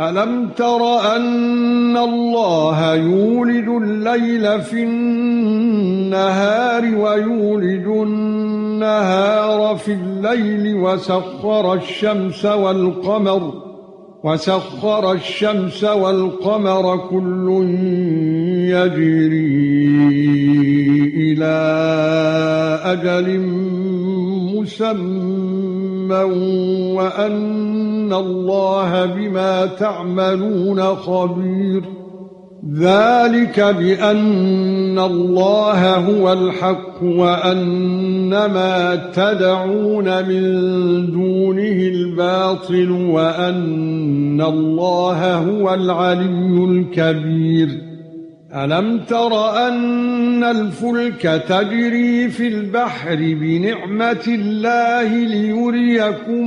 أَلَمْ تَرَ أَنَّ اللَّهَ يُولِجُ اللَّيْلَ فِي النَّهَارِ وَيُولِجُ النَّهَارَ فِي اللَّيْلِ وَسَخَّرَ الشَّمْسَ وَالْقَمَرَ وَسَخَّرَ الشَّمْسَ وَالْقَمَرَ كُلٌّ يَجْرِي إِلَى أَجَلٍ مُّسَمًّى وَأَنَّ اللَّهَ بِمَا تَعْمَلُونَ خَبِيرٌ ذَلِكَ بِأَنَّ اللَّهَ هُوَ الْحَقُّ وَأَنَّ مَا تَدْعُونَ مِن دُونِهِ الْبَاطِلُ وَأَنَّ اللَّهَ هُوَ الْعَلِيُّ الْكَبِيرُ أَلَمْ تَرَ أَنَّ الْفُلْكَ تَجْرِي فِي الْبَحْرِ بِنِعْمَةِ اللَّهِ لِيُرِيَكُم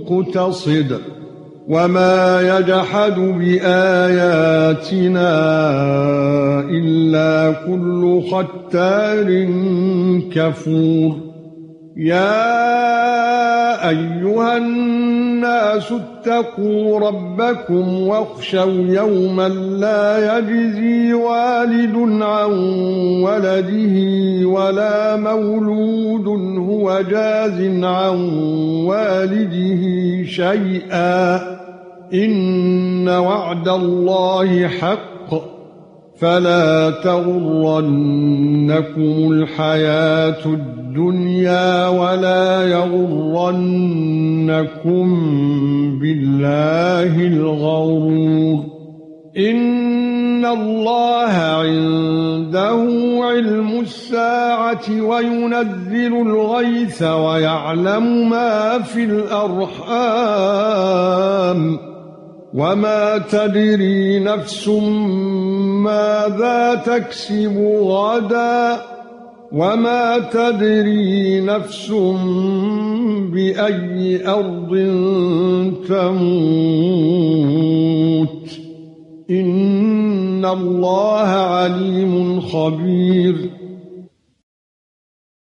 مُّقْتَصِدٌ وَمَا يَجْحَدُ بِآيَاتِنَا إِلَّا كُلُّ خَتَّارٍ كَفُورٍ. يَا أَيُّهَا النَّاسُ اتَّقُوا رَبَّكُمْ وَاخْشَوْا يَوْمًا لَّا يَجْزِي وَالِدٌ عَن وَلَدِهِ وَلَا مَوْلُودٌ هُوَ جَازٍ عَن وَالِدِهِ شَيْئًا. إِنَّ وَعْدَ اللَّهِ حَقٌّ. فَلَا تَغُرَّنَّكُمُ الْحَيَاةُ الدُّنْيَا وَلَا يَغُرَّنَّكُم بِاللَّهِ الْغَرُورُ. إِنَّ اللَّهَ عِندَهُ عِلْمُ السَّاعَةِ وَيُنَزِّلُ الْغَيْثَ وَيَعْلَمُ مَا فِي الْأَرْحَامِ وَمَا تَدْرِي نَفْسٌ مَاذَا تَكْسِبُ غَدًا وَمَا تَدْرِي نَفْسٌ بِأَيِّ أَرْضٍ تَمُوتُ اللَّهَ عَلِيمٌ خَبِيرٌ